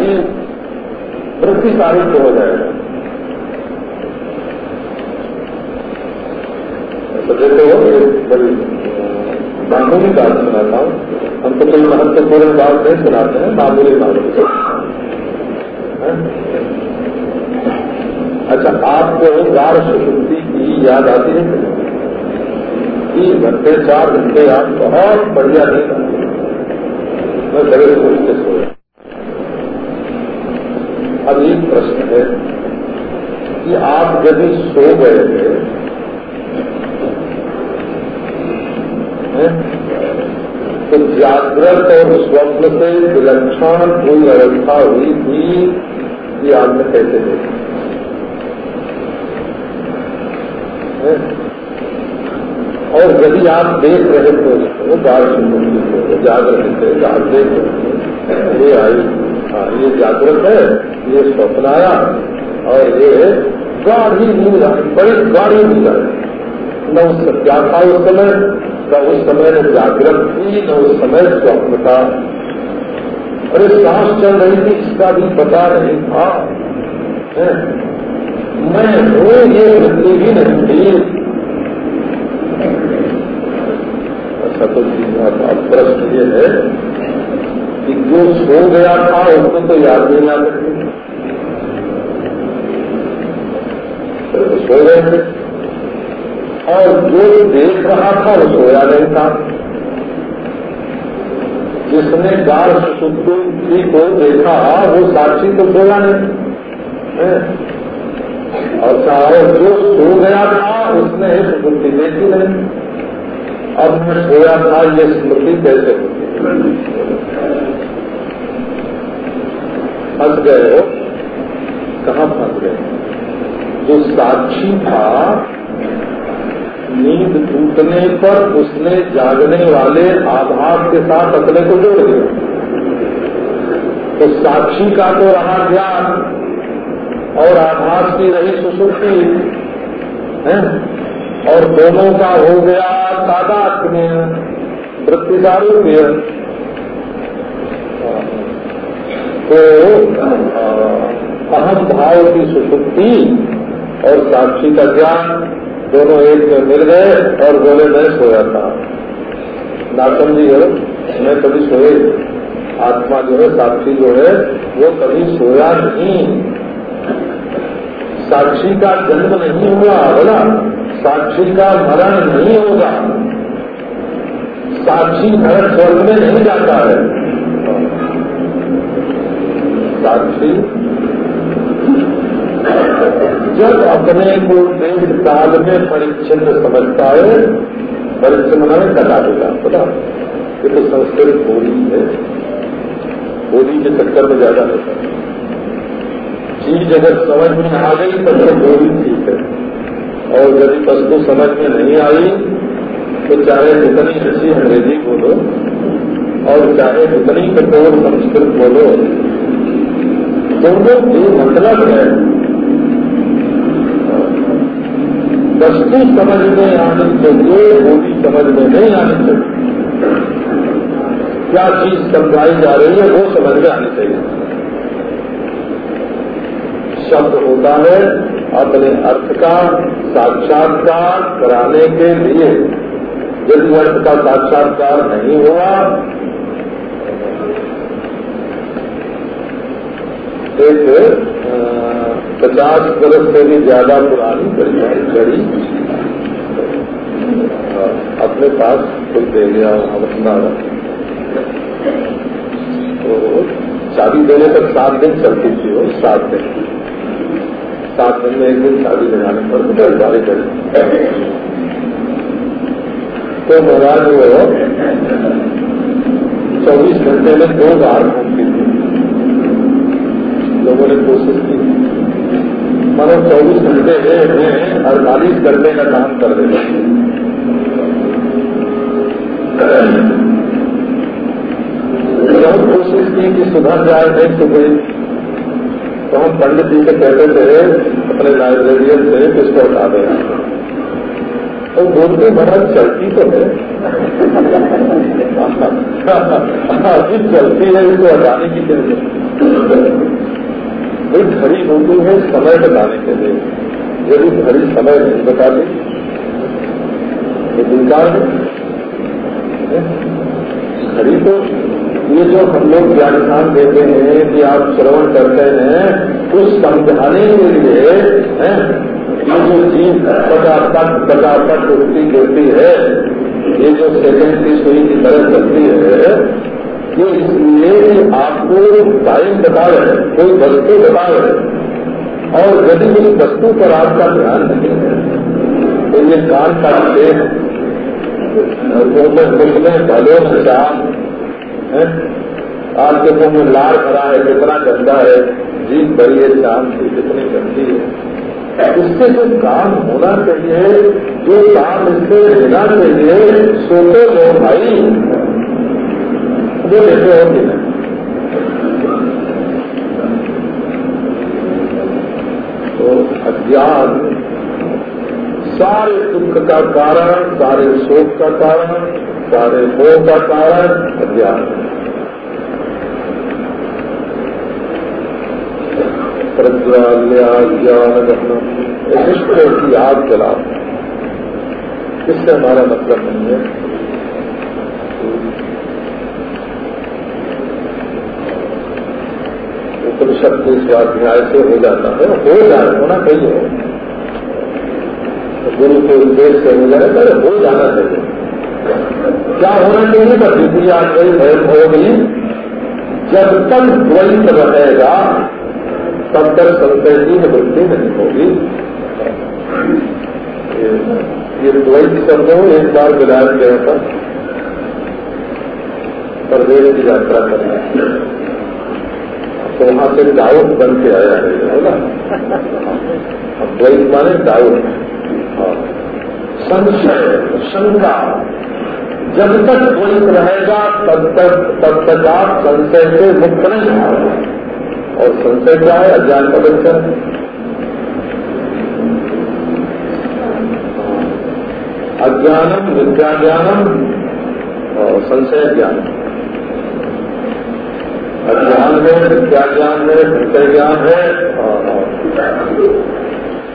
ये वृत्ति तारीफ़ हो जाएगा तो देखो, ये बड़ी मामूली बात सुनाता हूँ। हम तो कोई महत्वपूर्ण बात नहीं सुनाते हैं, मामूली बात अच्छा आपको गार सुशुद्धि की याद आती है? तीन घंटे, चार घंटे आप बहुत बढ़िया नहीं मैं बड़े सोचते सोया अब एक प्रश्न है कि आप यदि सो गए थे तो जागृत और स्वप्न से विलक्षण कोई अवस्था हुई थी कि आपने कैसे देखा और यदि आप देख रहे थे उसको बाल सुंदर जाग रहे थे देख ये आई हाँ ये जागृत है। ये स्वप्न आया और ये गाढ़ी आई, बड़ी गाढ़ी आई। न उस क्या था उस समय? न उस समय न जागृत थी न उस समय स्वप्न था अरे सांस चल रही थी, इसका भी पता नहीं था। मैं हूँ, ये वृत्ति भी नहीं थी। सतत जी का प्रश्न ये है कि जो सो गया था, उसको तो याद नहीं आ सकती तो सो गए थे और जो देख रहा था, वो सोया नहीं था। जिसने गाढ़ सुसुप्ति को देखा, वो साक्षी तो सोया नहीं। और चाहे जो सो गया था, उसने सुसुप्ति देखी नहीं। अब मैं सोया था, ये स्मृति कैसे फंस गए हो? कहा फंस गए? जो साक्षी था नींद टूटने पर उसने जागने वाले आधार के साथ अपने को जोड़ दिया। तो साक्षी का तो रहा ज्ञान और आभास की रही सुसुप्ति, है? और दोनों का हो गया तादात्म्य वृत्तिदारूप्य तो अहम भाव की सुसुप्ति और साक्षी का ज्ञान दोनों एक में मिल गए और बोले, मैं सोया था। नासम जी हो मैं कभी सोए आत्मा जो है, साक्षी जो है, वो कभी सोया नहीं। साक्षी का जन्म नहीं हुआ, बोला। साक्षी का मरण नहीं होगा। साक्षी नरक स्वर्ग में नहीं जाता है। साक्षी जब अपने को देश काल में परिच्छिन्न समझता है, परिच्छिन्न में कटा देगा पता ये तो संस्कृत होली है। होली के चक्कर में ज़्यादा होता है। चीज़ अगर समझ में आ गई, तब तो होली ठीक है। और यदि वस्तु समझ में नहीं आई तो चाहे जितनी अच्छी अंग्रेज़ी बोलो, और चाहे जितनी कठोर संस्कृत बोलो, दोनों जो मतलब है। वस्तु समझ में आनी चाहिए बोली समझ में नहीं आनी चाहिए क्या चीज़ समझाई जा रही है, वो समझ में आनी चाहिए। शब्द होता है, अपने अर्थ का साक्षात्कार कराने के लिए। यदि अर्थ का साक्षात्कार नहीं हुआ, एक पचास वर्ष से भी ज़्यादा पुरानी घड़ी अपने पास कुछ दे गया अपना तो शादी देने तक सात दिन चलती थी वो, सात दिन। सात दिन में एक दिन शादी लगाने पर दस बारी कर तो महाराज वो चौबीस घंटे में दो बार घूमती थी। लोगों ने कोशिश की मानो चौबीस घंटे अड़तालीस घंटे का काम कर देते बहुत कोशिश की कि सुधर जाए नहीं सुधरी तो हम पंडित जी से कहते थे, अपने लाइब्रेरियन से किसको हटा दें। तो बोलते महाराज, चलती तो है। अभी चलती है, इसको हटाने की क्या छोटी है, समय बताने के लिए। यदि घड़ी समय नहीं बताती तो बेकार है। घड़ी तो ये जो हम लोग व्याख्यान देते हैं कि आप श्रवण करते हैं, उस समझाने के लिए ये जो चीज़ पचापट पचापट उठती गिरती है, ये जो सेकंड की सुई की तरह चलती है ये इसलिए आपको टाइम बता रहे कोई वस्तु बता रहे और यदि उस वस्तु पर आपका ध्यान नहीं है तो ये कान का देख मुँह में मुख में भलो में आपके मुँह में लार भरा है, कितना गंदा है जीत बड़ी है शाम की कितनी गंदी है। इससे जो काम होना चाहिए, जो काम इससे लेना चाहिए सोते लो भाई। लेते हो कि नहीं तो अज्ञान सारे दुख का कारण सारे शोक का कारण सारे मोह का कारण अज्ञान प्रज्वाल्या ज्ञान की आग जला इससे हमारा मतलब नहीं है उपनिषद के स्वाध्याय से हो जाता है। हो जाए होना चाहिए। गुरु के उद्देश्य से हो जाए पहले हो जाना चाहिए। क्या होना चाहिए? बस इतनी आज गई भय गई जब तक द्वैत रहेगा तब तक संशय की निवृत्ति नहीं होगी। ये द्वैत शब्द हो एक बार विलायत गया था प्रदेश की यात्रा करना तो वहाँ से डाउट बन के आया है ना? द्वैत माने डाउट संशय शंका जब तक द्वैत रहेगा, तब तक तब तक आप संशय से मुक्त नहीं और संशय क्या है? अज्ञान का लक्षण अज्ञानम विद्या ज्ञानम और संशय ज्ञान। अज्ञान है विद्या ज्ञान है विषय ज्ञान है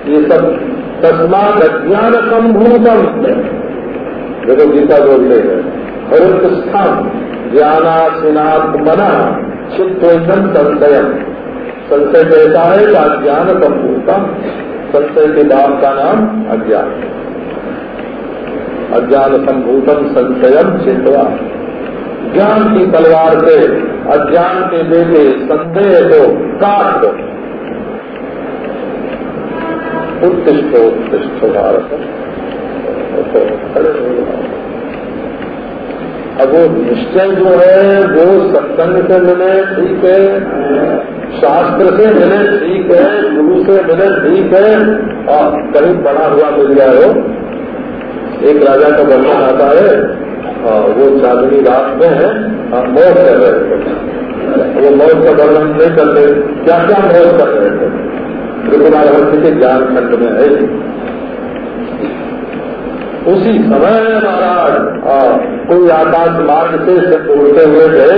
ये सब तस्मात अज्ञान संभूतम देखो गीता बोलते हैं हरुत्स्थान ज्ञानासिनात् मना चित्तोषण संशय संशय कहता है कि अज्ञान संभूतम संशय के बाप का नाम अज्ञान अज्ञान संभूतम संशयम। चित्वा ज्ञान की तलवार से, अज्ञान के बेटे संदेह को काट दो। उत्तिष्ठ उत्तिष्ठ भारत। अब वो निश्चय जो है, वो सत्संग से मिले, ठीक है। शास्त्र से मिले, ठीक है। गुरु से मिले, ठीक है। और कहीं बना हुआ मिल जाए हो। एक राजा का वर्णन आता है वो चांदनी रात में है हम मौत कर रहे थे। वो मौत का वर्णन नहीं कर रहे, क्या क्या मौत कर रहे थे? त्रिपुरा रहस्य के ज्ञान खंड में है उसी समय महाराज कोई आकाश मार्ग से उड़ते हुए गए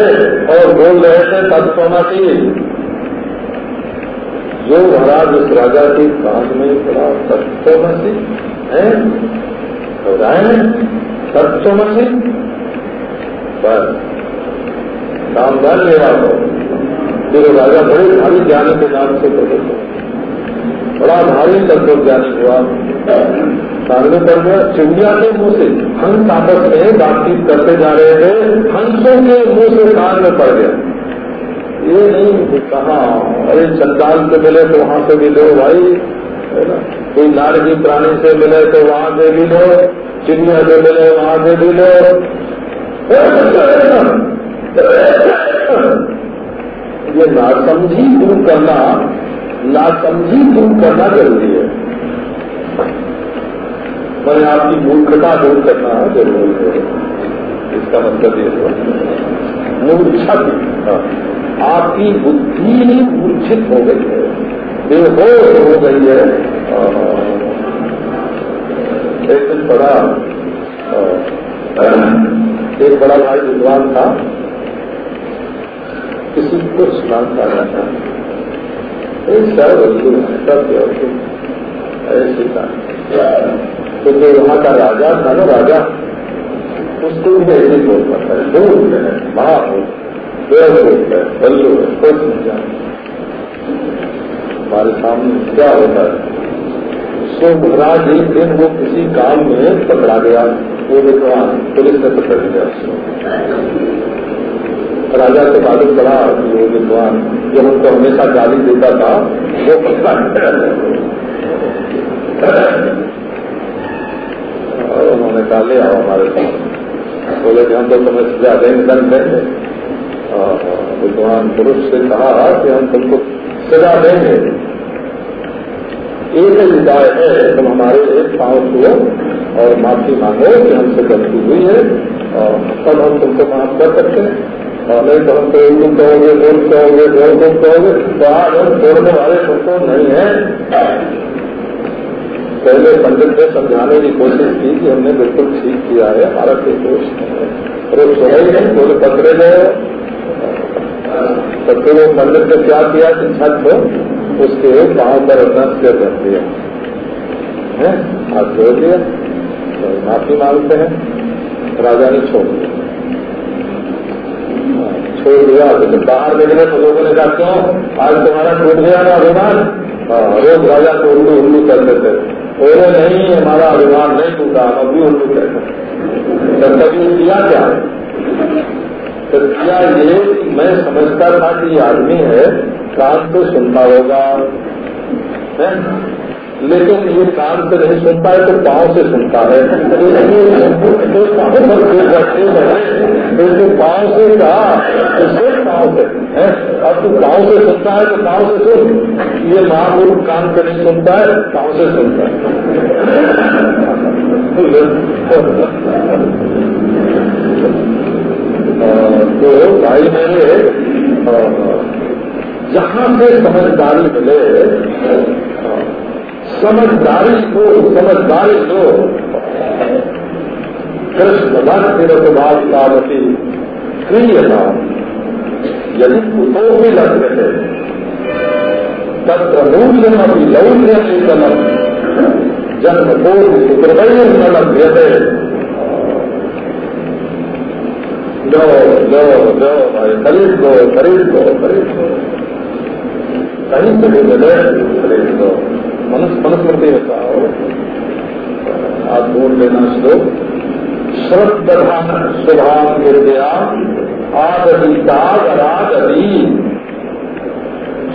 और बोल रहे थे तत्वमसी जो महाराज उस राजा के कान में पड़ा तत्वमसी है। सत्समसी बस सावधान लेना हो। फिर राजा बड़े भारी ज्ञानी के नाम से प्रकट हो बड़ा भारी तत्व ज्ञानी हुआ। सामने पर गया चिड़िया के मुँह से हंस आपस में बातचीत करते जा रहे थे। हंसों के मुँह से कान में पड़ गया। ये नहीं कहा, अरे चंदाल से मिले तो वहाँ से भी लो भाई। है ना कोई नारगी प्राणी से मिले तो वहाँ से भी लो चिड़िया से मिले वहाँ से भी लो। ये नासमझी दूर करना, नासमझी दूर करना ज़रूरी है। मैंने आपकी मूर्खता दूर करना ज़रूरी है। इसका मतलब ये हुआ। मूर्छत आपकी बुद्धि ही मूर्छित हो गई है। बेहोश हो गई है। एक दिन बड़ा एक बड़ा भाई विद्वान था। किसी को स्नान सुनाता रहता सब वस्तु है ऐसी का तो जो वहाँ का राजा था ना, राजा, उसको भी ऐसे बोल पाता है भूत है महाभूत देवभूत है, बल्लू है कुछ नहीं। हमारे सामने क्या होता है? सो महाराज एक दिन वो किसी काम में पकड़ा गया। वो विद्वान पुलिस ने पकड़ लिया राजा से मालूम पड़ा कि वो विद्वान जो उनको हमेशा गाली देता था, वो पता और उन्होंने कहा, ले आओ हमारे साथ। बोले कि, हम तो तुम्हें सजा देंगे, दंड देंगे। विद्वान पुरुष से कहा कि, हम तुमको सजा देंगे। एक ही विदाय है तुम हमारे एक पाँव छुओ और माफ़ी मांगो कि हमसे गलती हुई है। और तब हम तुमको माफ़ कर सकते हैं। और नहीं तो हम तो तुम कहोगे बोल कहोगे बोल तुम कहोगे तो आज हम छोड़ने वाले तुमको नहीं है। पहले पंडित ने समझाने की कोशिश की कि हमने बिल्कुल ठीक किया है, हमारा कोई दोष नहीं है। वो सुना ही नहीं, बोले, पकड़े गए तो फिर वो पंडित ने क्या किया कि छत उसके पाँव पर सिर रख दिया है? हाथ जोड़ दिया तो माफ़ी मांगते हैं। राजा ने छोड़ दिया। छोड़ दिया। तो बाहर निकले तो लोगों ने कहा क्यों? आज तुम्हारा टूट गया ना अभिमान? हाँ, रोज राजा को उल्लू उल्लू करते थे बोले नहीं हमारा अभिमान नहीं टूटा हम अभी उल्लू कहते तो कभी किया क्या? तो किया ये मैं समझता था कि ये आदमी है कान तो सुनता होगा। है? लेकिन ये कान से नहीं सुनता है तो पाँव से सुनता है। तो पाँव से कहा तो सिर्फ़ पाँव से, है? अब तू पाँव से सुनता है तो पाँव से सुन। ये महापुरुष कान से नहीं सुनता है, पाँव से सुनता है। तो भाई मेरे जहाँ से समझदारी मिले समझदारी को समझदारी को, कृष्ण भक्त रसभाव पावती क्रियता यदि कुतो भी लगते तत्र मूल्यम अभी लौल्य चेतनम जन्म को सुप्रवय न लो लो लो खरीद दो खरीद दो खरीद दो कहीं से भी मिले खरीद दो मनुस्मृति में कहा आप बोल लेना श्लोक श्रद्धान स्वभाव विद्या आदि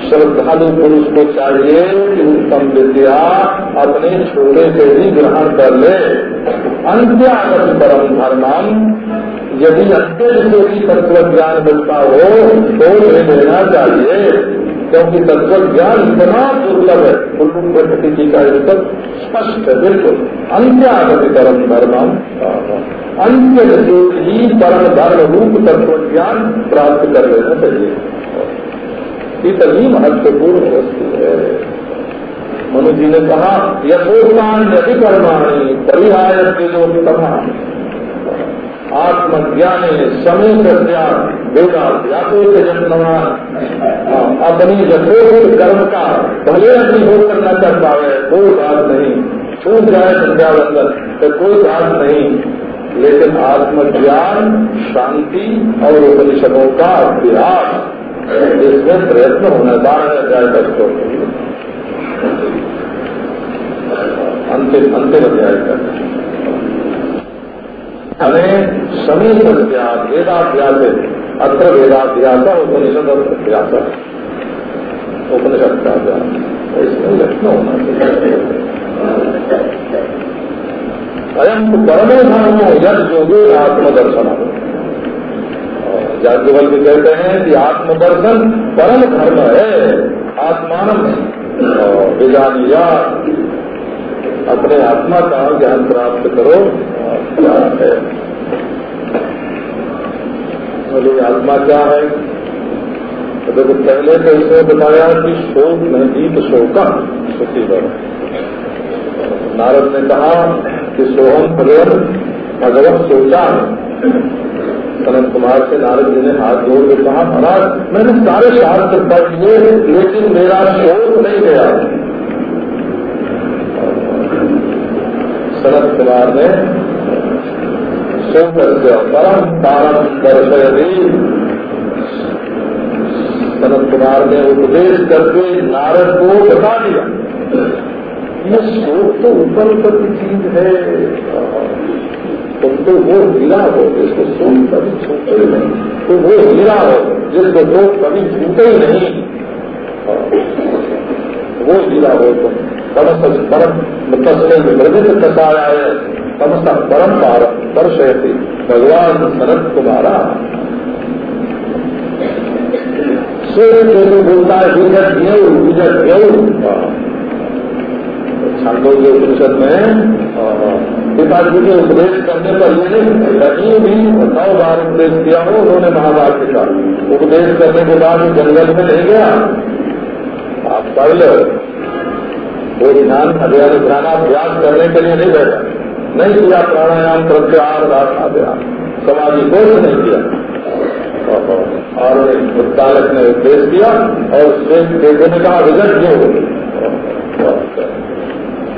श्रद्धालु पुरुष को चाहिए कि उत्तम विद्या अपने छोटे से ही ग्रहण कर ले अंत्यागत परम धर्मम यदि अत्यंत भी तत्व ज्ञान मिलता हो तो उन्हें लेना चाहिए, क्योंकि तत्व ज्ञान इतना दुर्लभ है। कुल्लू प्रकृति का उत्तर स्पष्ट है, बिल्कुल। अंत्य आगति परम धर्म अंत्य से ही परम धर्म रूप तत्व ज्ञान प्राप्त कर लेना चाहिए। इतनी महत्वपूर्ण वस्तु है। मनु जी ने कहा यथोत्तान यदि परिहार के जो कहा आत्मज्ञान समय प्रत्या वेदा व्यापक जन्मवान। अपनी यथोचित कर्म का भले हो करना कर पावे, कोई बात नहीं। छूट जाए संध्यावंदन तो कोई बात नहीं। लेकिन आत्मज्ञान, शांति और उपनिषदों का अभ्यास इसमें प्रयत्न होना बारह जाए बच्चों के लिए। अंतिम अंतिम अध्याय करना हमें समीप अभ्यास वेदाभ्यास अत्र वेदाभ्यास उपनिषद अभ्यास उपनिषद का अभ्यास इसमें यत्न होना चाहिए। अयम परमो धर्मो यद आत्मदर्शन जाज्ञवल भी कहते हैं कि आत्मदर्शन परम धर्म है आत्मान विजानिया अपने आत्मा का ज्ञान प्राप्त करो। है बोले, आत्मा क्या है? तो देखो पहले तो इसने बताया कि शोक में दीप शोका सुखी नारद ने कहा कि सोहम भगवत भगवत सोचा है सनत कुमार से नारद जी ने हाथ जोड़ के कहा, महाराज, मैंने सारे शास्त्र पढ़ लिए लेकिन मेरा शोक नहीं गया। सनत कुमार ने सुंदर परम पारम दर्शयती। सनत कुमार ने उपदेश करके नारद को बता दिया। ये शोक तो ऊपर ऊपर की चीज़ है। तुम तो वो हीरा हो जिसको शोक कभी छूटे नहीं। तो वो हीरा हो जिसको शोक कभी छूटे ही नहीं। वो हीरा हो तुम। परम परम तस्में मृदित कसाया है। समस्त परम पार दर्शयती। भगवान शरद तुम्हारा सूर्य केतु बोलता है विजट गेव विजट गेव छांदोग्य उपनिषद में, पिताजी के उपदेश करने पर ये कहीं भी नौ बार उपदेश किया हो उन्होंने महाभारत का उपदेश करने के बाद जंगल में नहीं गया? आप पढ़ लो। वो ध्यान अभियान ध्यानाभ्यास करने के लिए नहीं बैठा नहीं किया प्राणायाम प्रत्याहार रास्ता ध्यान समाधि कोष नहीं किया। और बालक ने उपदेश किया और श्रेष्ठ देवों ने कहा विजय क्यों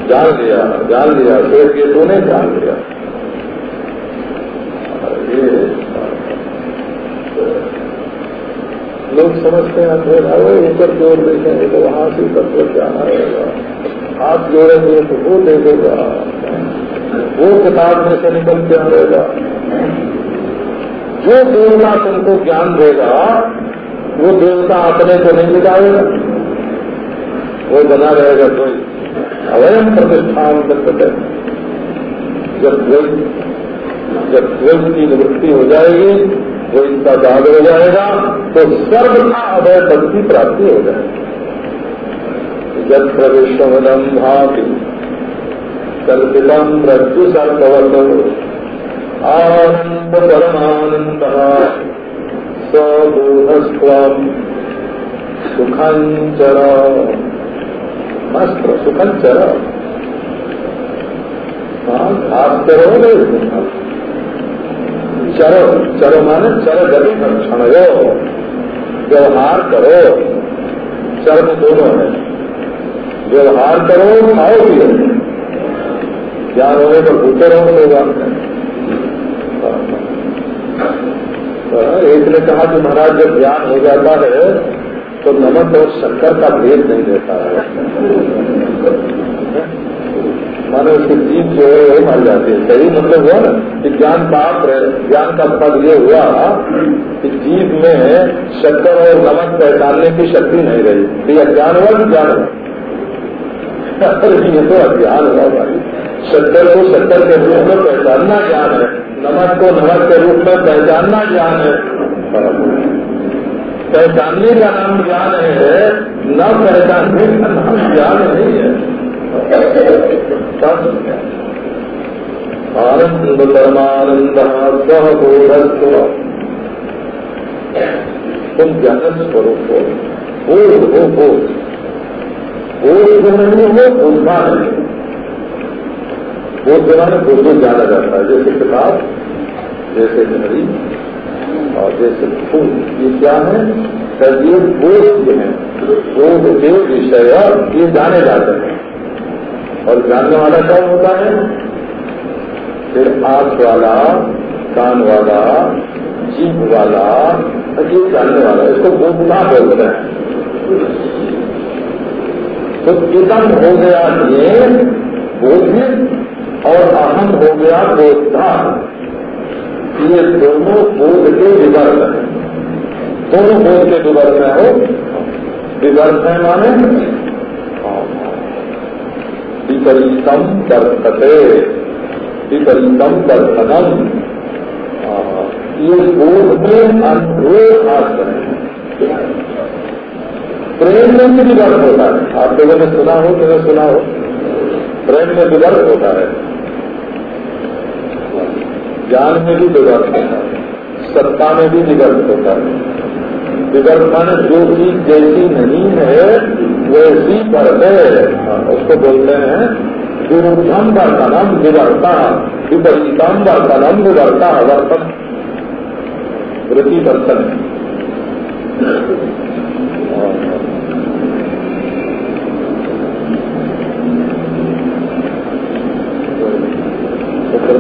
जान लिया जान लिया, शेर ये तूने जान लिया। लोग समझते हैं अंधेरा वो ऊपर ज़ोर देखेंगे तो वहाँ से तत्व क्या आएगा? हाथ जोड़ेंगे तो वो देखेगा वो किताब में से निकल के आएगा। जो देवता तुमको ज्ञान देगा, वो देवता अपने को नहीं मिलाएगा वो बना रहेगा कोई अवयम प्रतिष्ठान करते जब द्वैत जब द्वैत की निवृत्ति हो जाएगी वो इनका दाद हो जाएगा तो सर्व का अवय पद की प्राप्ति हो जाएगी। जब भाति सर्ववत आनंद परमानंद स्वबोधस्व सुखंचर मस्त सुखन चर। आप चरो चरो माने चर गति क्षण व्यवहार करो। चर्म दोनों है व्यवहार करो, खाओ पियो। ज्ञान होने पर भूखे रहो होगा एक ने कहा कि महाराज, जब ज्ञान हो जाता है तो नमक और शक्कर का भेद नहीं रहता है। मानो उसकी जीव जो है, वही मर जाती है। सही मतलब हुआ ना कि ज्ञान पाप ज्ञान का फल ये हुआ कि जीव में शक्कर और नमक पहचानने की शक्ति नहीं रही। ये अज्ञान हुआ कि ज्ञान हुआ? ये तो अज्ञान हुआ भाई शक्कर को शक्कर के रूप में पहचानना ज्ञान है नमक को नमक के रूप में पहचानना ज्ञान है पहचानने का नाम ज्ञान है न पहचानने का नाम ज्ञान नहीं है आनंद परमानंद सह बोधस्व तुम ज्ञान स्वरूप हो बोध हो बोध बोध जो नहीं हो। नहीं बोध में बोध जाना जाता है। जैसे किताब, जैसे नहरी और जैसे फूल ये क्या है? ये बोध है। बोध के विषय ये जाने जाते हैं। और जानने वाला कौन होता है? फिर आँख वाला, कान वाला, जीभ वाला ये जानने वाला, इसको बोधना बोलते हैं। तो कितम हो गया ये बोधित और अहम हो गया बोधा ये दोनों बोध के विवर्त है। दोनों बोध के विवर्त है हो विवर्त है माने? विपरीतम कर सके विपरीतम कर्तनम ये बोध में अनुरोध आश्रय है। प्रेम में भी विवर्त होता है। आप लोगों ने सुना हो तुम्हें सुना हो। प्रेम में विवर्त होता है। ज्ञान में भी विवर्त होता है। सत्ता में भी विवर्त होता है। विवर्त माने जो चीज़ जैसी नहीं है, वैसी पर है। उसको बोलते हैं विरुद्धम वर्तनम विवर्ता, विपरीतम वर्तनम विवर्ता वर्तन। वृत्ति दर्शन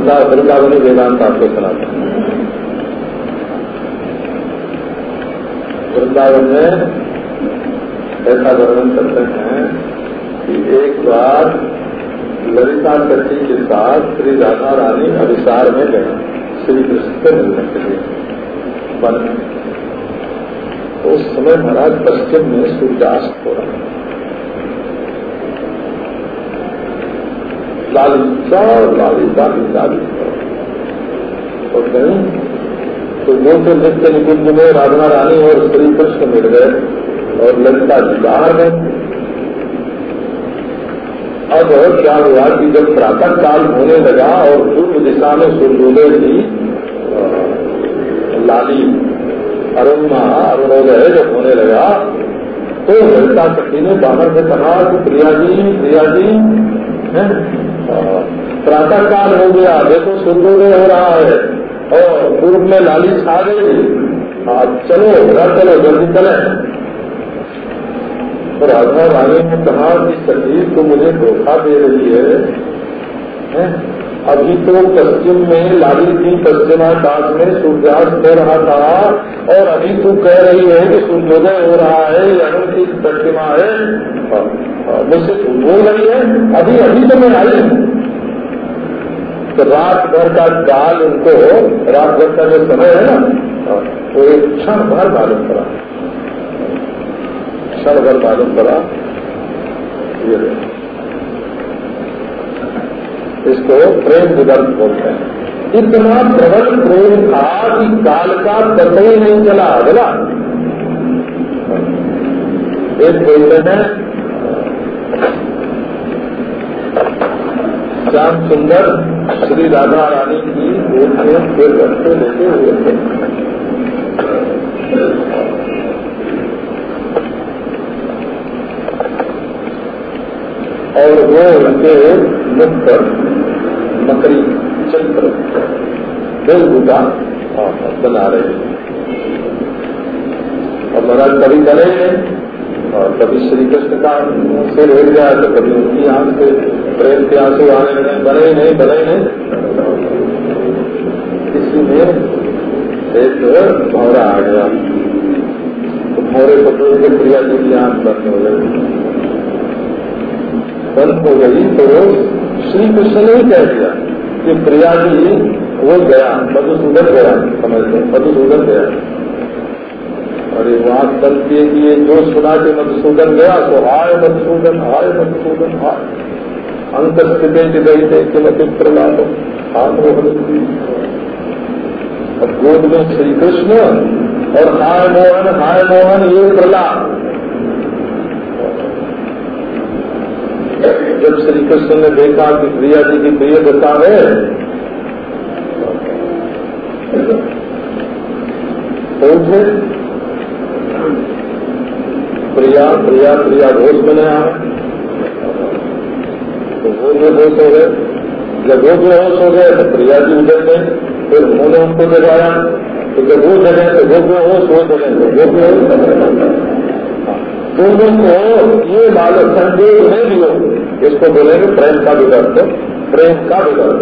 तो वृंदावनी वेदांत आपको सुनाते हैं। वृंदावन में ऐसा वर्णन करते हैं कि एक बार ललिता कट्टी के साथ श्री राधा रानी अभिसार में गए। श्री कृष्ण से मिलने के लिए। तो उस समय महाराज पश्चिम में सूर्यास्त हो रहा लाली चार लाली लाली लाली और कहीं तो तो नित्य निकुंज में राधा रानी और श्री कृष्ण मिल गए और ललिता जी बाहर गए अब क्या हुआ कि जब प्रातः काल होने लगा और पूर्व दिशा में सूर्योदय की लाली अरुणा अरुणोदय जब होने लगा तो ललिता सखी ने बाहर से कहा कि प्रिया जी प्रिया जी प्रातः काल हो गया देखो सूर्योदय हो रहा है और पूर्व में लाली छा गई। चलो घर चलो जल्दी चले। तो राधा रानी ने कहा कि शरीर तो मुझे धोखा दे रही है, है? अभी तो पश्चिम में लाली थी पश्चिमाकाश में सूर्यास्त हो रहा था और अभी तू कह रही है कि सूर्योदय हो रहा है अरुण की प्रतिमा है। मुझसे बोल रही है, अभी अभी तो मैं आई तो रात भर का काल उनको, रात भर का जो समय है ना वो एक क्षण भर मालूम पड़ा। क्षण भर मालूम पड़ा। ये इसको प्रेम विदर्भ बोलते हैं। इतना प्रबल प्रेम था कि काल का पता ही नहीं चला, बोला। एक बोलते हैं श्याम सुंदर, श्री राधा रानी की एक में फिर रस्ते लेते हुए थे। और वो उनके मुख पर मकरी चंद्र बेलबूटा बना रहे हैं। और महाराज कभी करे और कभी श्री कृष्ण का सिर हिल गया तो कभी उनकी आँख से प्रेम के आँसू आने लगे बने ही नहीं, बने ही नहीं में एक भौरा आ गया। तो भौरे तो के प्रिया जी की आँख बंद हो गई। बंद हो गई तो श्री कृष्ण ने ही कह दिया कि प्रिया जी, वो गया, मधुसूदन गया, समझते मधुसूदन गया। और ये वहाँ चलती है कि ये जो सुना के मधुसूदन गया तो हाय मधुसूदन हाय मधुसूदन, हाय। थे कि मचित्र लाभ हाथ और गोद में श्री कृष्ण और हाय मोहन हाय मोहन ये प्रहलाद जब श्री कृष्ण ने देखा कि प्रिया जी की प्रिय दशा है तो उठे। प्रिया प्रिया प्रिया घोष बने आए। तो वो होश हो गए। जब वो जो होश हो गए तो प्रिया जी उधर गए फिर उन्होंने उनको जगाया। तो जब वो जगह तो वो जो होश वो जगह तो वो दोनों को ये बालक संदेह नहीं दियो इसको बोलेंगे प्रेम का विवर्त प्रेम का विवर्त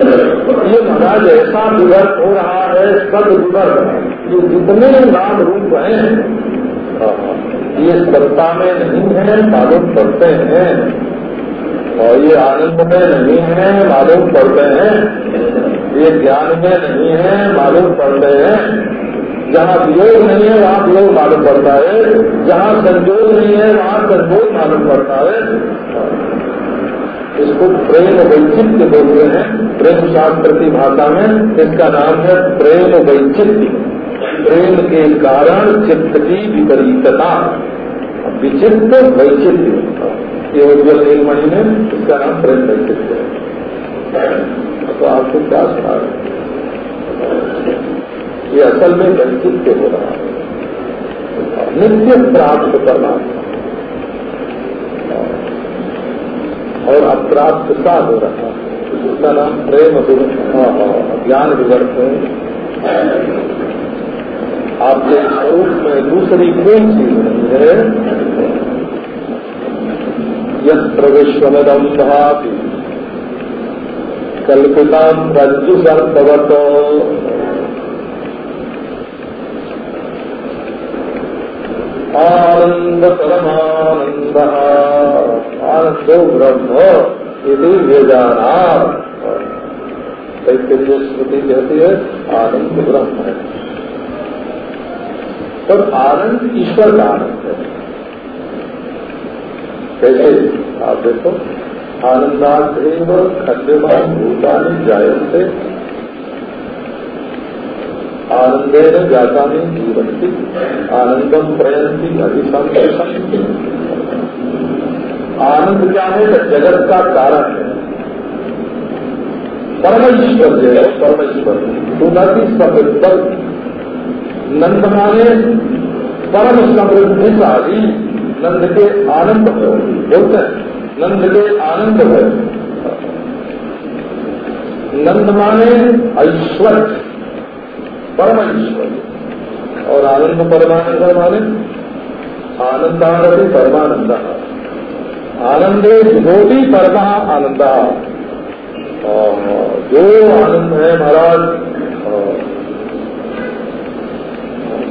ये महाराज, ऐसा विवर्त हो रहा है, सद विवर्त जो जितने नाम रूप हैं ये सत्ता में नहीं है मालूम पड़ते हैं। और ये आनंद में नहीं है, मालूम पड़ते हैं। ये ज्ञान में नहीं है, मालूम पड़ते हैं। जहाँ वियोग नहीं है, वहाँ वियोग मालूम पड़ता है। जहाँ संजोग नहीं है, वहाँ संजोग मालूम पड़ता है। इसको प्रेम वैचित्य बोलते हैं। प्रेम शास्त्र की भाषा में इसका नाम है प्रेम वैचित्य प्रेम के कारण चित्त की विपरीतता। विचित्र वैचित्र ये उज्जवल नीलमणि में इसका नाम प्रेम वैचित्र है। तो आपको क्या सुना ये असल में वैचित्र हो रहा है। नित्य प्राप्त करना। और अप्राप्त सा हो रहा है। उसका नाम प्रेम ज्ञान विवर्त है। आपके स्वरूप में दूसरी कोई चीज़ नहीं है। विश्वमदम भाति कल्पिता रज्जु सर्वत आनंद परमानंद आनंदो ब्रह्म यदि वेदाना तैतरीय स्मृति कहती है, आनंद ब्रह्म है। पर आनंद ईश्वर का आनंद है। कैसे? आप देखो आनंदाग्रेव खद्यमान भूतानी जायते आनंदेन जाता नहीं जीवंती, आनंदम प्रयंती अधिसंत आनंद क्या है जगत का कारण है। परमेश्वर जो है, परमेश्वर सुनति समृद्ध नंद माने परम समृद्धिशाली नंद के आनंद है, बोलते हैं, नंद के आनंद है। नंद माने ऐश्वर्य, परम ऐश्वर्य। और आनंद परमानंद माने आनंदानंद परमानंद। आनंदे विभूति परमा आनंद। जो आनंद है महाराज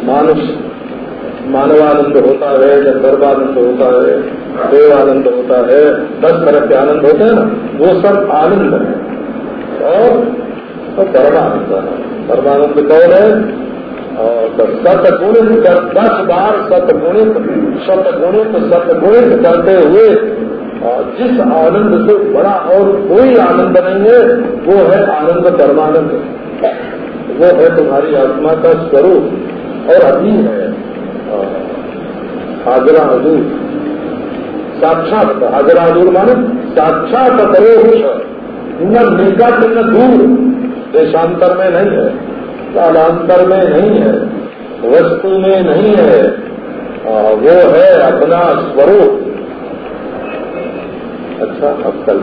मानुष, मानवानंद होता है गंधर्वानंद होता है, देवानंद होता है, दस तरह के आनंद होते हैं ना, वो सब आनंद है। और तो परमानंद है। परमानंद कौन है? और सतगुणित कर दस बार सतगुणित सतगुणित सतगुणित करते हुए जिस आनंद से बड़ा और कोई आनंद नहीं है, वो है आनंद परमानंद। वो है तुम्हारी आत्मा का स्वरूप। और अभी है। हाजरा हजूर साक्षात हाजरा हजूर माने साक्षात परोक्ष न निकट न दूर। देशांतर में नहीं है। कालांतर में नहीं है। वस्तु में नहीं है। आ, वो है अपना स्वरूप। अच्छा अब कल।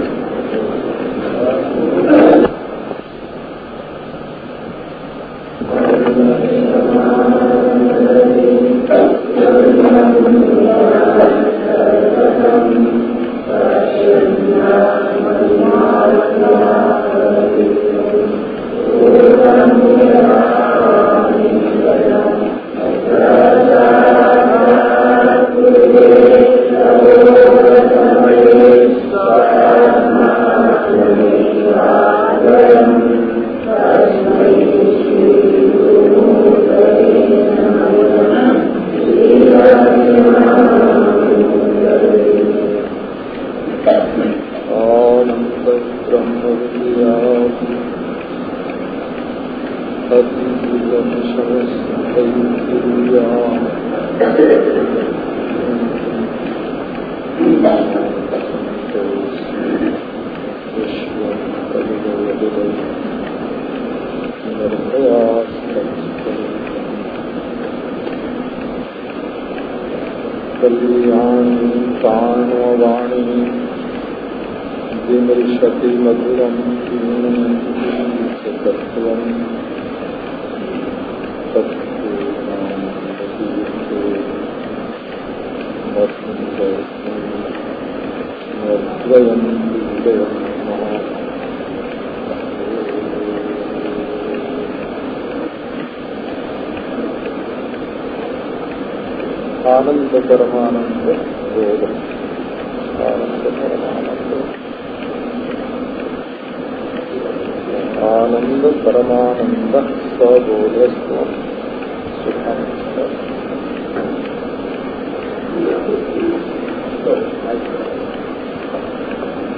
आनंद परमानंद बोध आनंद परमानंद आनंद परमानंद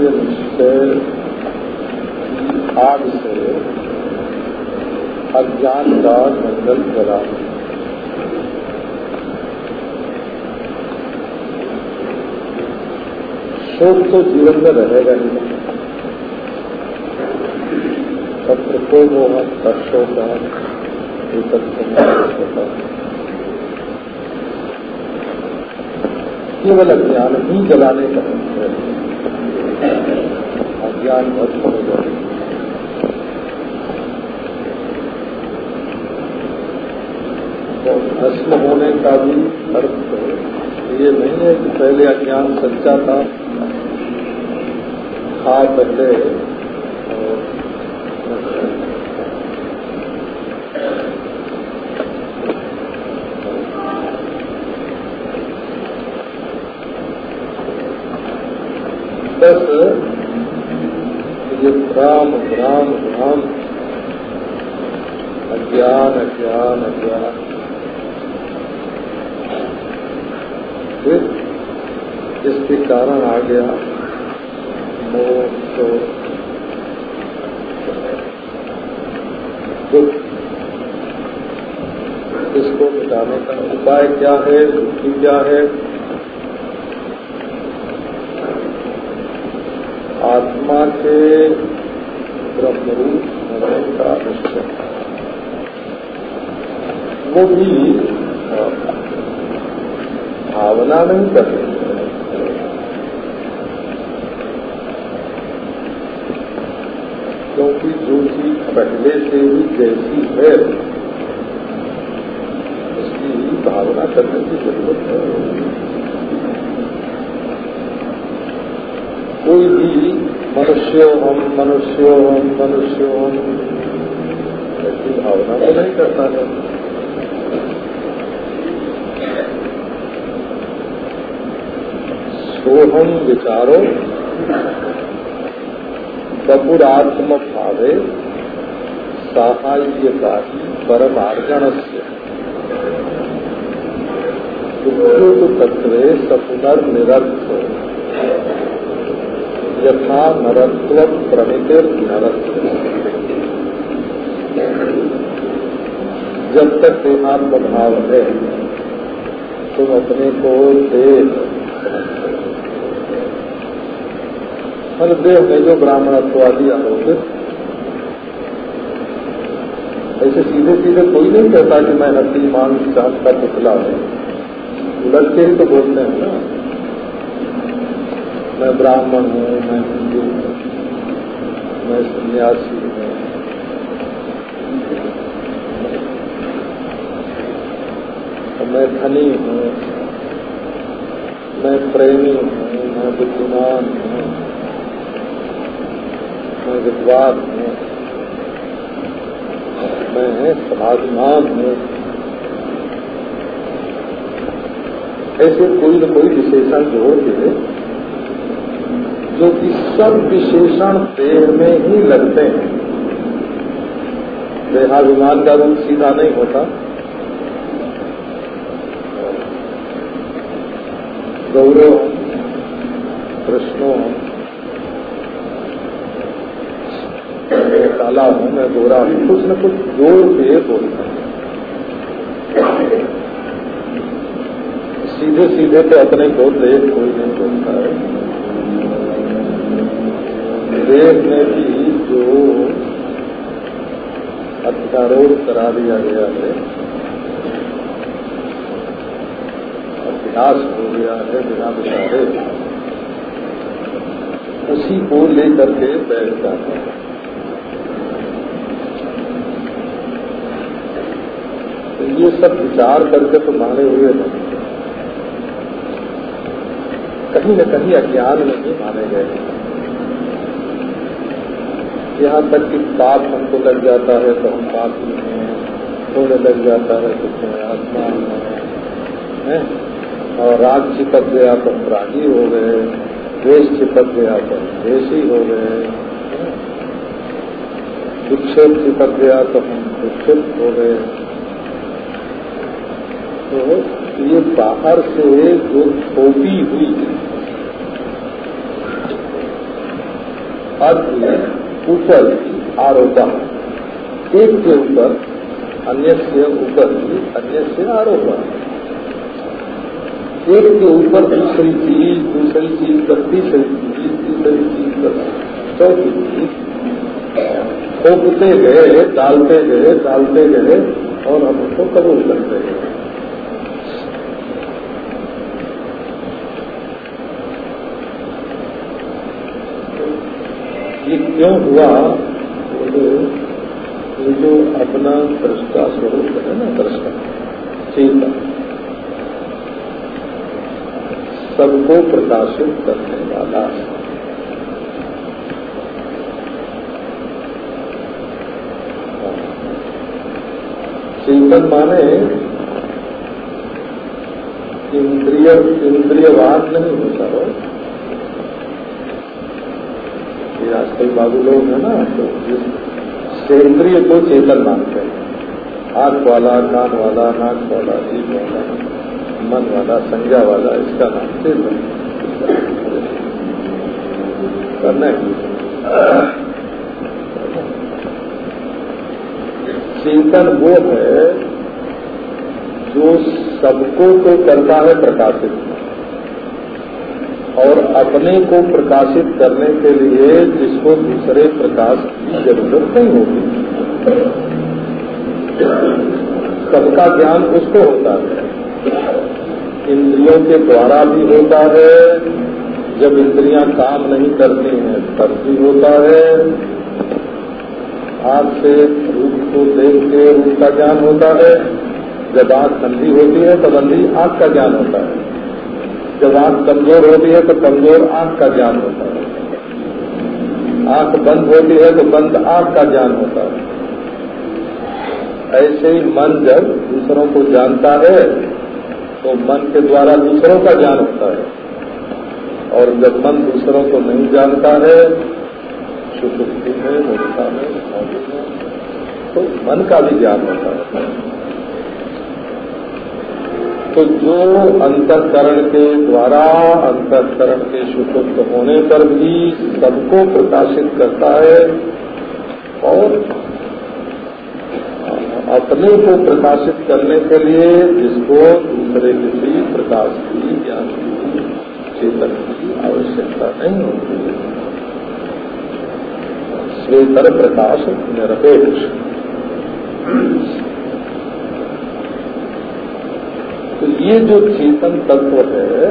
निश्चय आग से अज्ञान का मंडल करा। शोक तो जीवन में रहेगा ही तत्र को मोह तत्शोक केवल अज्ञान ही जलाने का अज्ञान भक्त हो जाए तो भस्म होने का भी अर्थ ये नहीं है कि पहले अज्ञान सच्चा था, खा पहले बस राम भ्राम भ्राम अज्ञान अज्ञान अज्ञान। फिर इसके कारण आ गया मोह तो इसको मिटाने का उपाय क्या है? दुखी क्या है? आत्मा के ब्रह्मरूप होने का निश्चय वो भी भावना नहीं कर क्योंकि जो चीज़ पहले से ही जैसी है, उसकी भावना करने की ज़रूरत है। कोई भी मनुष्य हम मनुष्य हम मनुष्य हम ऐसी भावना तो नहीं करता है। सोहम विचारो। बपुरात्म भावे साहाय्यता परमार्जन से तत्व सपुनर्निरर्थ। यथा नरत्व प्रणितिर नरत्व जब तक देहात्म भाव है, तुम अपने को देह हर देव में जो ब्राह्मण ब्राह्मणत्वादी आरोपित ऐसे सीधे सीधे कोई नहीं कहता कि मैं हड्डी मांग चाँद का पुतला हूँ। लड़के ही तो बोलते हैं ना। मैं ब्राह्मण हूँ, मैं हिंदू हूँ, मैं सन्यासी हूँ। मैं धनी हूँ, मैं प्रेमी हूँ, मैं बुद्धिमान हूँ। मैं विद्वान हूँ मैं समाधिमान हूँ। ऐसे कोई न कोई विशेषण जोड़ के जो कि सब विशेषण पेड़ में ही लगते हैं। देहाभिमान का रूप सीधा नहीं होता। गौरव कृष्णो मैं काला हूँ, मैं गोरा हूँ। कुछ न कुछ जोड़ के बोलता सीधे सीधे तो अपने को देख कोई नहीं बोलता है। देश में भी जो अध्यारोप करा दिया गया है, अभ्यास हो गया है, बिना विचारे, उसी को लेकर के बैठ जाता है। ये सब विचार करके तो माने हुए नहीं कहीं न कहीं अज्ञान में ही माने गए हैं। यहाँ तक कि पाप हमको लग जाता है तो हम पापी हैं थोड़े लग जाता है तो मैं आत्मा है? और राग चिपक गया तो हम रागी हो गए देश चिपक गया तो द्वेषी हो गए। विक्षेप चिपक गया तो हम विक्षिप्त हो गए। तो ये बाहर से जो थोपी हुई अर्थ में ऊपर आरोपण एक के ऊपर, अन्य से ऊपर ही अन्य से आरोप। एक के ऊपर दूसरी चीज़ दूसरी चीज़ पर तीसरी चीज़ तीसरी चीज़ पर चौथी चीज़। थोपते गए, डालते गए डालते गए और हम उसको कबूल करते गए ये क्यों हुआ? ये जो अपना दृष्टा स्वरूप है ना, दृष्टा, चेता। सबको प्रकाशित करने वाला चेतन माने इंद्रिय इंद्रियवाद नहीं होता। हो आजकल बाबू लोग है ना तो सेंद्रिय को चेतन मानते हैं। आँख वाला, कान वाला, नाक वाला जीव वाला, मन वाला, संज्ञा वाला, इसका नाम चेतन। करना चेतन वो है जो सबको तो करता है प्रकाशित। और अपने को प्रकाशित करने के लिए जिसको दूसरे प्रकाश की ज़रूरत नहीं होती। सबका ज्ञान उसको होता है। इंद्रियों के द्वारा भी होता है। जब इंद्रियाँ काम नहीं करती हैं, तब भी होता है। आँख से रूप को देख के रूप का ज्ञान होता है। जब आँख अंधी होती है, तब अंधी आँख का ज्ञान होता है। जब आँख कमज़ोर होती है तो कमज़ोर आँख का ज्ञान होता है। आँख बंद होती है तो बंद आँख का ज्ञान होता है। ऐसे ही मन जब दूसरों को जानता है तो मन के द्वारा दूसरों का ज्ञान होता है। और जब मन दूसरों को नहीं जानता है, सुसुप्ति में, मूर्खता में तो मन का भी ज्ञान होता है। तो जो अंतकरण के द्वारा, अंतकरण के सुसुप्त होने पर भी सबको प्रकाशित करता है और अपने को प्रकाशित करने के लिए जिसको दूसरे किसी प्रकाश की ज्ञान की चेतन की आवश्यकता नहीं होती श्वेतर प्रकाश निरपेक्ष तो ये जो चेतन तत्व है,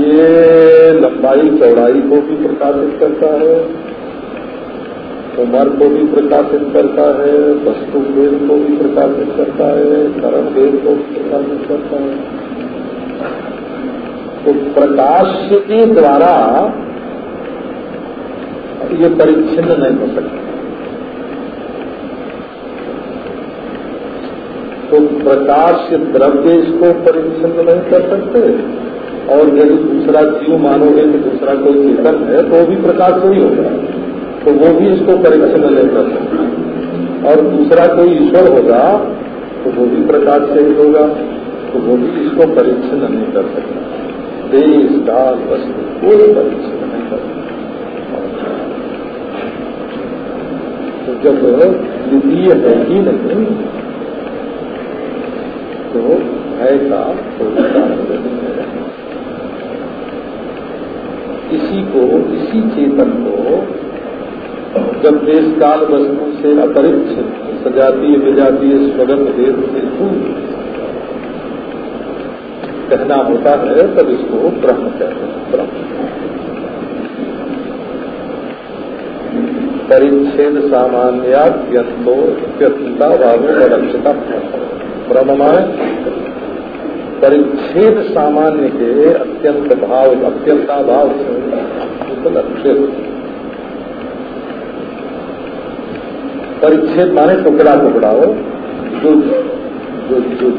ये लंबाई चौड़ाई को भी प्रकाशित करता है, उम्र को भी प्रकाशित करता है, वस्तु भेद को भी प्रकाशित करता है कर्म भेद को भी प्रकाशित करता है। तो प्रकाश के द्वारा ये परिच्छिन्न नहीं हो सकता। तो प्रकाश द्रव्य इसको परिच्छिन्न नहीं कर सकते। और यदि दूसरा जीव मानोगे कि दूसरा कोई चेतन है तो भी प्रकाश ही होगा। तो वो भी इसको परिच्छिन्न नहीं कर सकते। और दूसरा कोई ईश्वर होगा तो वो भी प्रकाश से ही होगा। तो वो भी इसको परिच्छिन्न नहीं कर सकता। देश काल वस्तु, कोई परिच्छिन्न नहीं कर सकता। तो जब द्वितीय है ही नहीं तो भय का इसी को, इसी चेतन को जब देश काल वस्तु से अपरिचित, सजातीय, विजातीय, स्वगत भेद से दूर कहना होता है, तब इसको ब्रह्म कहते हैं। ब्रह्म। परिच्छेद सामान्यात्यंतो व्यक्ता भावो रक्षता ब्रह्म परिच्छेद सामान्य के अत्यंत भाव, अत्यंता भाव से उपलक्षित। परिच्छेद माने टुकड़ा टुकड़ा हो जो जो जो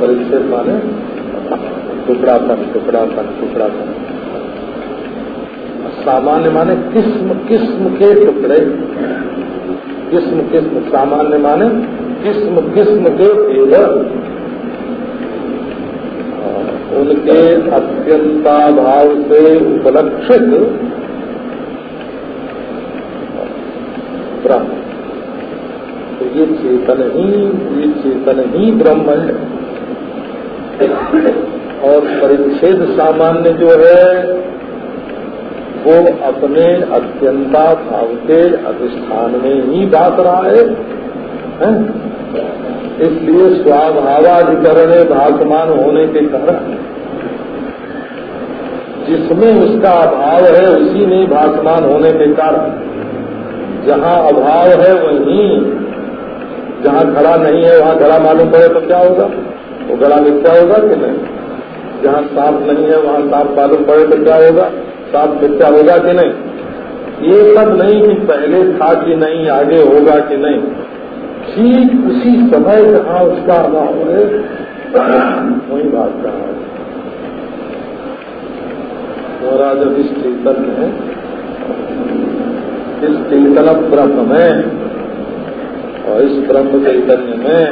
परिच्छेद माने टुकड़ापन टुकड़ापन टुकड़ापन सामान्य माने किस्म किस्म के टुकड़े। किस्म किस्म सामान्य माने किस्म किस्म के भेद उनके अत्यंताभाव से उपलक्षित ब्रह्म। तो ये चेतन ही ये चेतन ही ब्रह्म है। और परिच्छेद सामान्य जो है वो अपने अत्यंता भाव के अधिष्ठान में ही बात रहा है, है? इसलिए स्वाभावाधिकरण भाषमान होने के कारण। जिसमें उसका अभाव है, उसी में भाषमान होने के कारण। जहाँ अभाव है, वहीं जहाँ घड़ा नहीं है, वहाँ घड़ा मालूम पड़े तो क्या होगा? वो घड़ा मिथ्या होगा कि नहीं? जहाँ सांप नहीं है, वहाँ सांप मालूम पड़े तो क्या होगा? सांप मिथ्या होगा कि नहीं? ये सब नहीं कि पहले था कि नहीं, आगे होगा कि नहीं। ठीक उसी समय जहाँ उसका अभाव है, वही बात कहा है। महाराज अब इस चेतन में इस चेतन ब्रह्म में और इस ब्रह्म चैतन्य में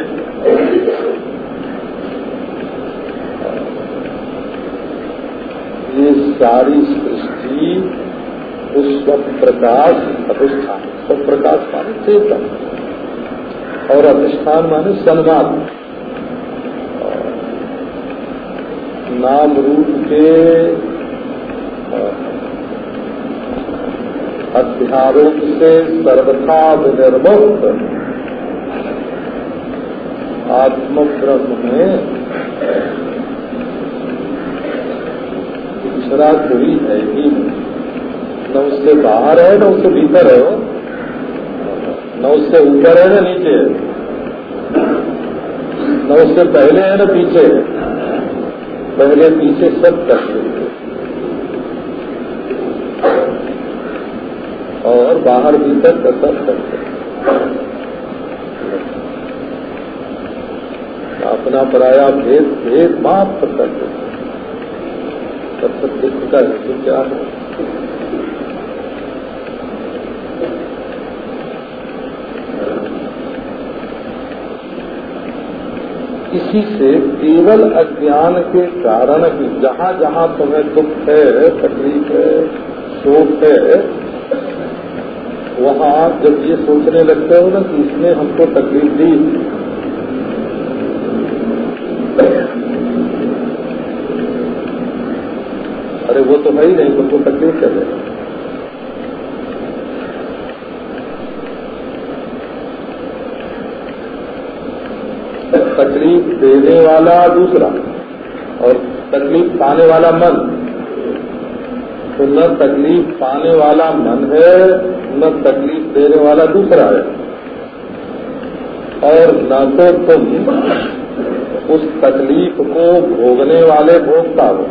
ये सारी सृष्टि उस स्वप्रकाश अधिष्ठान स्वप्रकाश माने चेतन। और अधिष्ठान माने सन्मान नाम रूप के अध्यारोप से सर्वथा विनिर्मुक्त। आत्म ब्रह्म में दूसरा कोई है ही नहीं। न उससे बाहर है, न उससे भीतर है न उससे ऊपर है न नीचे? न उससे पहले है न पीछे? पहले पीछे सब करते और बाहर भीतर का सब करते अपना पराया भेद भेद मात्र करते तक दुख का हेतु क्या है? इसी से केवल अज्ञान के कारण ही, जहाँ जहाँ तुम्हें दुख है, तकलीफ़ है, शोक है, वहाँ जब ये सोचने लगते हो ना कि इसने हमको तकलीफ़ दी। अरे वो तो है ही नहीं, तुमको तकलीफ़ कर देगा तकलीफ़ देने वाला दूसरा और तकलीफ़ पाने वाला मन। तो न तकलीफ़ पाने वाला मन है, न तकलीफ़ देने वाला दूसरा है। और न तो तुम उस तकलीफ़ को भोगने वाले भोगता हो।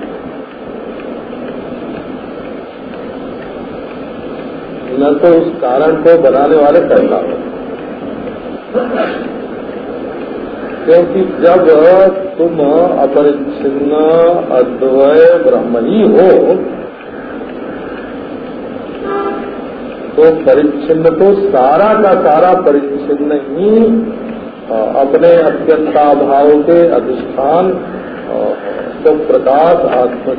न तो उस कारण को बनाने वाले करता हो। क्योंकि जब तुम अपरिच्छिन्न अद्वय ब्रह्म ही हो तो परिच्छिन्न तो सारा का सारा परिच्छिन्न ही अपने अत्यंताभाव के अधिष्ठान तो प्रकाश आत्म